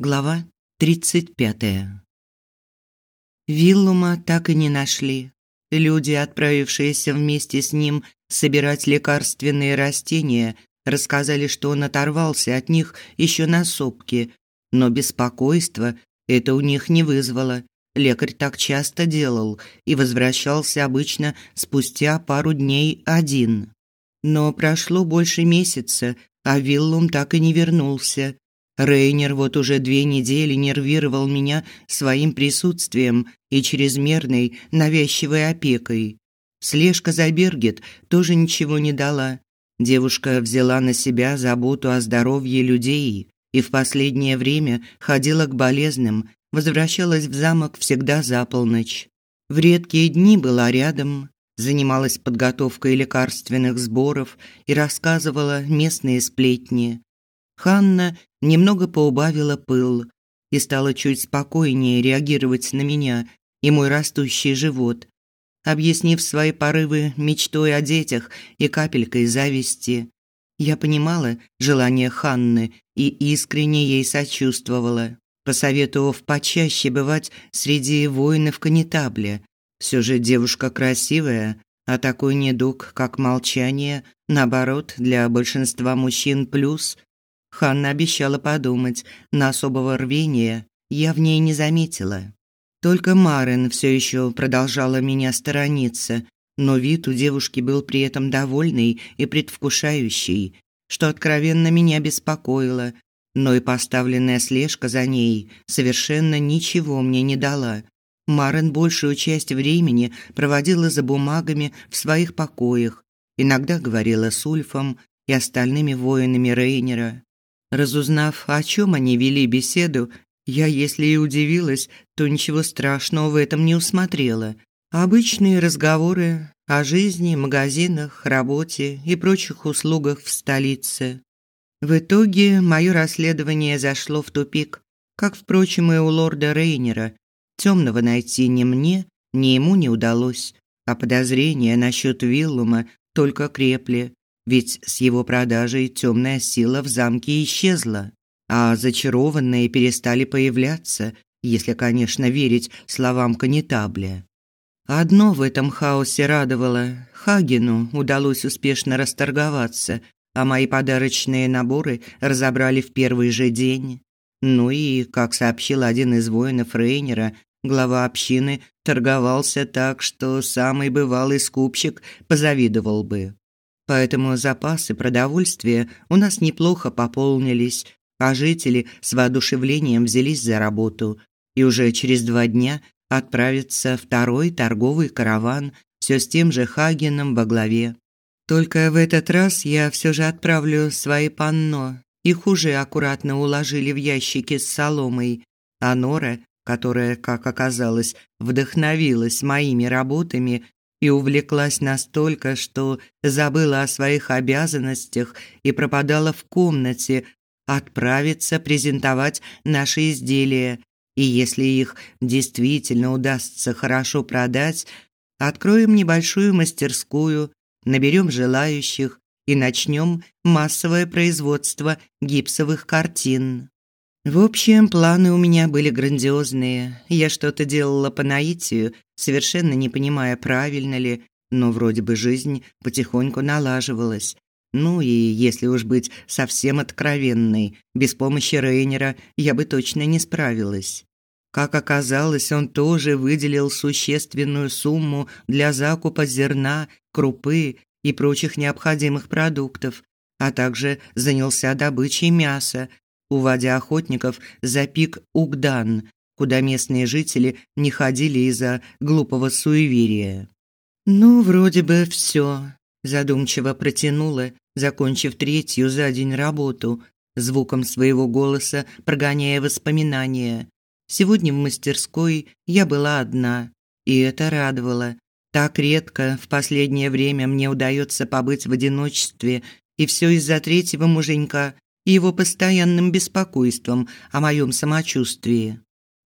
Глава 35. Виллума так и не нашли. Люди, отправившиеся вместе с ним собирать лекарственные растения, рассказали, что он оторвался от них еще на сопке, но беспокойство это у них не вызвало. Лекарь так часто делал и возвращался обычно спустя пару дней один. Но прошло больше месяца, а Виллум так и не вернулся. Рейнер вот уже две недели нервировал меня своим присутствием и чрезмерной навязчивой опекой. Слежка за Бергет тоже ничего не дала. Девушка взяла на себя заботу о здоровье людей и в последнее время ходила к болезным, возвращалась в замок всегда за полночь. В редкие дни была рядом, занималась подготовкой лекарственных сборов и рассказывала местные сплетни. Ханна немного поубавила пыл и стала чуть спокойнее реагировать на меня и мой растущий живот, объяснив свои порывы мечтой о детях и капелькой зависти. Я понимала желание Ханны и искренне ей сочувствовала, посоветовав почаще бывать среди воинов канитабля. Все же девушка красивая, а такой недуг, как молчание, наоборот, для большинства мужчин плюс – Ханна обещала подумать, но особого рвения я в ней не заметила. Только Марин все еще продолжала меня сторониться, но вид у девушки был при этом довольный и предвкушающий, что откровенно меня беспокоило, но и поставленная слежка за ней совершенно ничего мне не дала. Марин большую часть времени проводила за бумагами в своих покоях, иногда говорила с Ульфом и остальными воинами Рейнера. Разузнав, о чем они вели беседу, я, если и удивилась, то ничего страшного в этом не усмотрела. Обычные разговоры о жизни, магазинах, работе и прочих услугах в столице. В итоге мое расследование зашло в тупик, как, впрочем, и у лорда Рейнера. Темного найти ни мне, ни ему не удалось, а подозрения насчет Виллума только крепли ведь с его продажей темная сила в замке исчезла, а зачарованные перестали появляться, если, конечно, верить словам канитабля. Одно в этом хаосе радовало. Хагену удалось успешно расторговаться, а мои подарочные наборы разобрали в первый же день. Ну и, как сообщил один из воинов Рейнера, глава общины торговался так, что самый бывалый скупщик позавидовал бы. Поэтому запасы продовольствия у нас неплохо пополнились, а жители с воодушевлением взялись за работу. И уже через два дня отправится второй торговый караван, все с тем же Хагеном во главе. Только в этот раз я все же отправлю свои панно. Их уже аккуратно уложили в ящики с соломой, а Нора, которая, как оказалось, вдохновилась моими работами, и увлеклась настолько, что забыла о своих обязанностях и пропадала в комнате, отправиться презентовать наши изделия. И если их действительно удастся хорошо продать, откроем небольшую мастерскую, наберем желающих и начнем массовое производство гипсовых картин. В общем, планы у меня были грандиозные. Я что-то делала по наитию, совершенно не понимая, правильно ли, но вроде бы жизнь потихоньку налаживалась. Ну и если уж быть совсем откровенной, без помощи Рейнера я бы точно не справилась. Как оказалось, он тоже выделил существенную сумму для закупа зерна, крупы и прочих необходимых продуктов, а также занялся добычей мяса, уводя охотников за пик Угдан, куда местные жители не ходили из-за глупого суеверия. «Ну, вроде бы все», – задумчиво протянула, закончив третью за день работу, звуком своего голоса прогоняя воспоминания. Сегодня в мастерской я была одна, и это радовало. Так редко в последнее время мне удается побыть в одиночестве, и все из-за третьего муженька, и его постоянным беспокойством о моем самочувствии.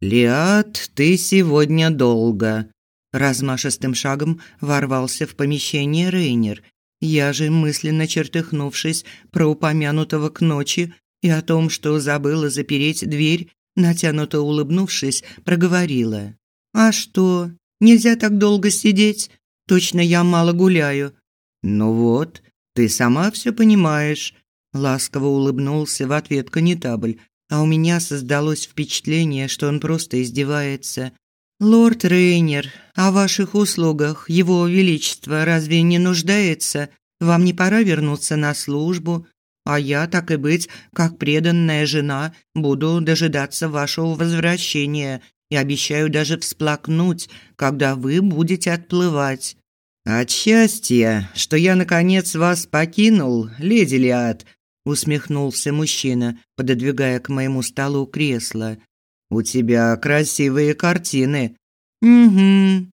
«Лиад, ты сегодня долго», – размашистым шагом ворвался в помещение Рейнер. Я же, мысленно чертыхнувшись про упомянутого к ночи и о том, что забыла запереть дверь, натянуто улыбнувшись, проговорила. «А что, нельзя так долго сидеть? Точно я мало гуляю». «Ну вот, ты сама все понимаешь», – ласково улыбнулся в ответ конетабль, а у меня создалось впечатление, что он просто издевается. «Лорд Рейнер, о ваших услугах его величество разве не нуждается? Вам не пора вернуться на службу? А я, так и быть, как преданная жена, буду дожидаться вашего возвращения и обещаю даже всплакнуть, когда вы будете отплывать». «От счастья, что я, наконец, вас покинул, леди Лиад», усмехнулся мужчина, пододвигая к моему столу кресло. У тебя красивые картины. Угу.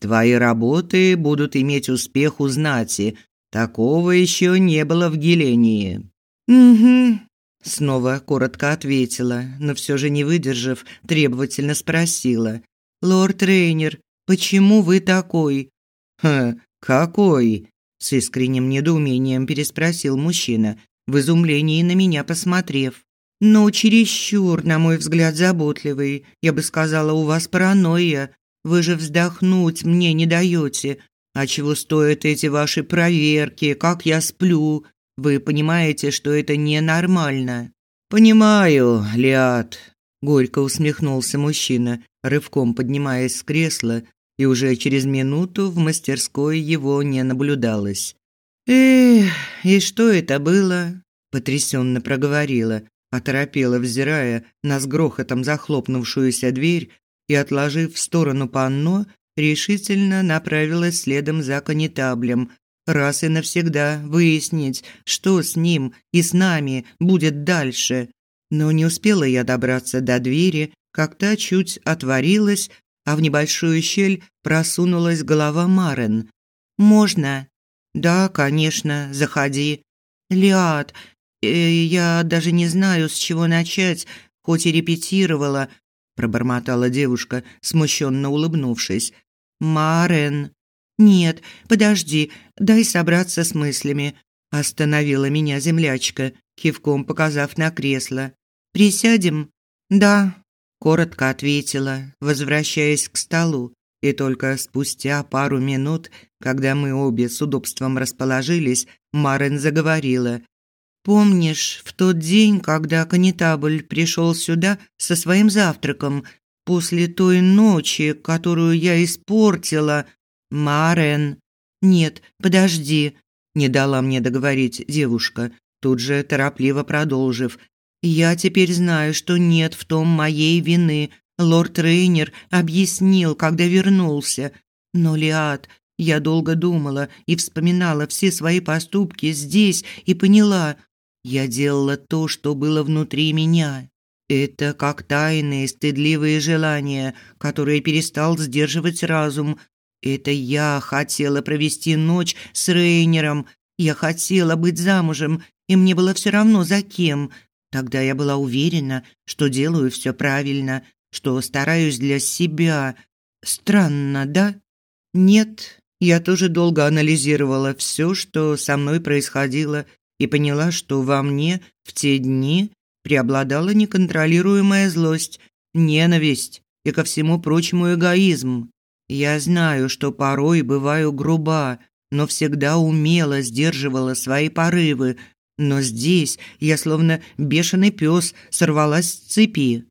Твои работы будут иметь успех у знати. Такого еще не было в Гелении. Угу. Снова коротко ответила, но все же не выдержав, требовательно спросила: "Лорд Рейнер, почему вы такой?" "Ха, какой?" с искренним недоумением переспросил мужчина, в изумлении на меня посмотрев. «Но чересчур, на мой взгляд, заботливый. Я бы сказала, у вас паранойя. Вы же вздохнуть мне не даете. А чего стоят эти ваши проверки, как я сплю? Вы понимаете, что это ненормально?» «Понимаю, Лиад», – горько усмехнулся мужчина, рывком поднимаясь с кресла, и уже через минуту в мастерской его не наблюдалось. «Эх, и что это было?» – потрясенно проговорила, оторопела, взирая на с грохотом захлопнувшуюся дверь и, отложив в сторону панно, решительно направилась следом за конетаблем, раз и навсегда выяснить, что с ним и с нами будет дальше. Но не успела я добраться до двери, как та чуть отворилась, а в небольшую щель просунулась голова Марен. «Можно?» «Да, конечно, заходи». «Лиад, э, я даже не знаю, с чего начать, хоть и репетировала», пробормотала девушка, смущенно улыбнувшись. «Марен». «Нет, подожди, дай собраться с мыслями», остановила меня землячка, кивком показав на кресло. «Присядем?» «Да», коротко ответила, возвращаясь к столу. И только спустя пару минут, когда мы обе с удобством расположились, Марен заговорила. «Помнишь, в тот день, когда конетабль пришел сюда со своим завтраком, после той ночи, которую я испортила, Марен...» «Нет, подожди», – не дала мне договорить девушка, тут же торопливо продолжив. «Я теперь знаю, что нет в том моей вины, Лорд Рейнер объяснил, когда вернулся. Но, Лиад, я долго думала и вспоминала все свои поступки здесь и поняла, я делала то, что было внутри меня. Это как тайные, стыдливые желания, которые перестал сдерживать разум. Это я хотела провести ночь с Рейнером. Я хотела быть замужем, и мне было все равно за кем. Тогда я была уверена, что делаю все правильно, что стараюсь для себя. Странно, да? Нет, я тоже долго анализировала все, что со мной происходило, и поняла, что во мне в те дни преобладала неконтролируемая злость, ненависть и ко всему прочему эгоизм. Я знаю, что порой бываю груба, но всегда умело сдерживала свои порывы, но здесь я словно бешеный пес сорвалась с цепи.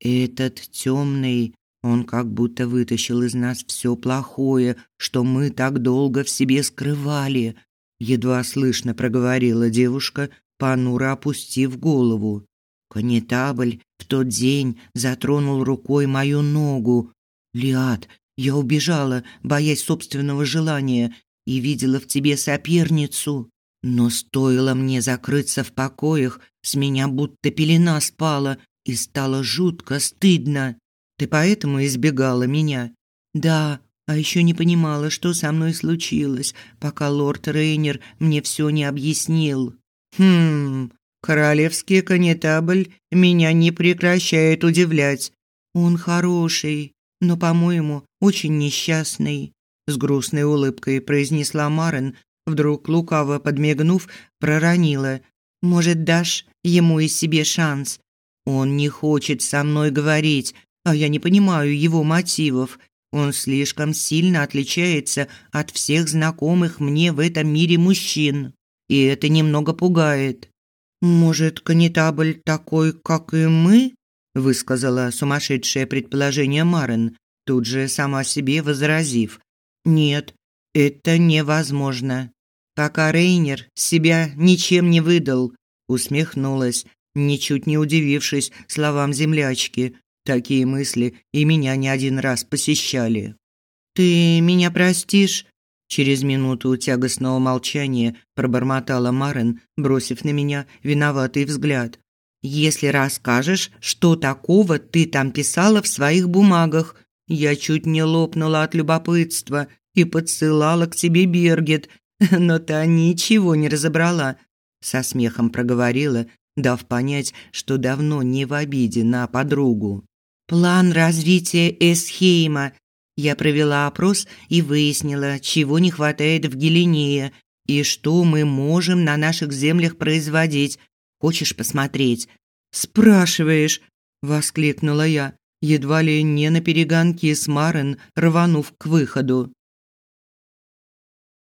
Этот темный, он как будто вытащил из нас все плохое, что мы так долго в себе скрывали. Едва слышно проговорила девушка, понуро опустив голову. Конетабль в тот день затронул рукой мою ногу. Лиад, я убежала, боясь собственного желания, и видела в тебе соперницу. Но стоило мне закрыться в покоях, с меня будто пелена спала, и стало жутко стыдно. Ты поэтому избегала меня? Да, а еще не понимала, что со мной случилось, пока лорд Рейнер мне все не объяснил. Хм, королевский конетабль меня не прекращает удивлять. Он хороший, но, по-моему, очень несчастный, с грустной улыбкой произнесла Марен, вдруг лукаво подмигнув, проронила: "Может, дашь ему и себе шанс? Он не хочет со мной говорить, а я не понимаю его мотивов. Он слишком сильно отличается от всех знакомых мне в этом мире мужчин, и это немного пугает. Может, канитабль такой, как и мы? высказала сумасшедшее предположение Марен, тут же сама себе возразив: "Нет, это невозможно. Пока Рейнер себя ничем не выдал", усмехнулась, ничуть не удивившись словам землячки. Такие мысли и меня не один раз посещали. Ты меня простишь? Через минуту тягостного молчания пробормотала Марен, бросив на меня виноватый взгляд. Если расскажешь, что такого ты там писала в своих бумагах, я чуть не лопнула от любопытства и подсылала к тебе Бергет, но та ничего не разобрала. Со смехом проговорила, дав понять, что давно не в обиде на подругу. План развития Эсхейма. Я провела опрос и выяснила, чего не хватает в Геленее и что мы можем на наших землях производить. Хочешь посмотреть? Спрашиваешь, воскликнула я, едва ли не на перегонки с Марен, рванув к выходу.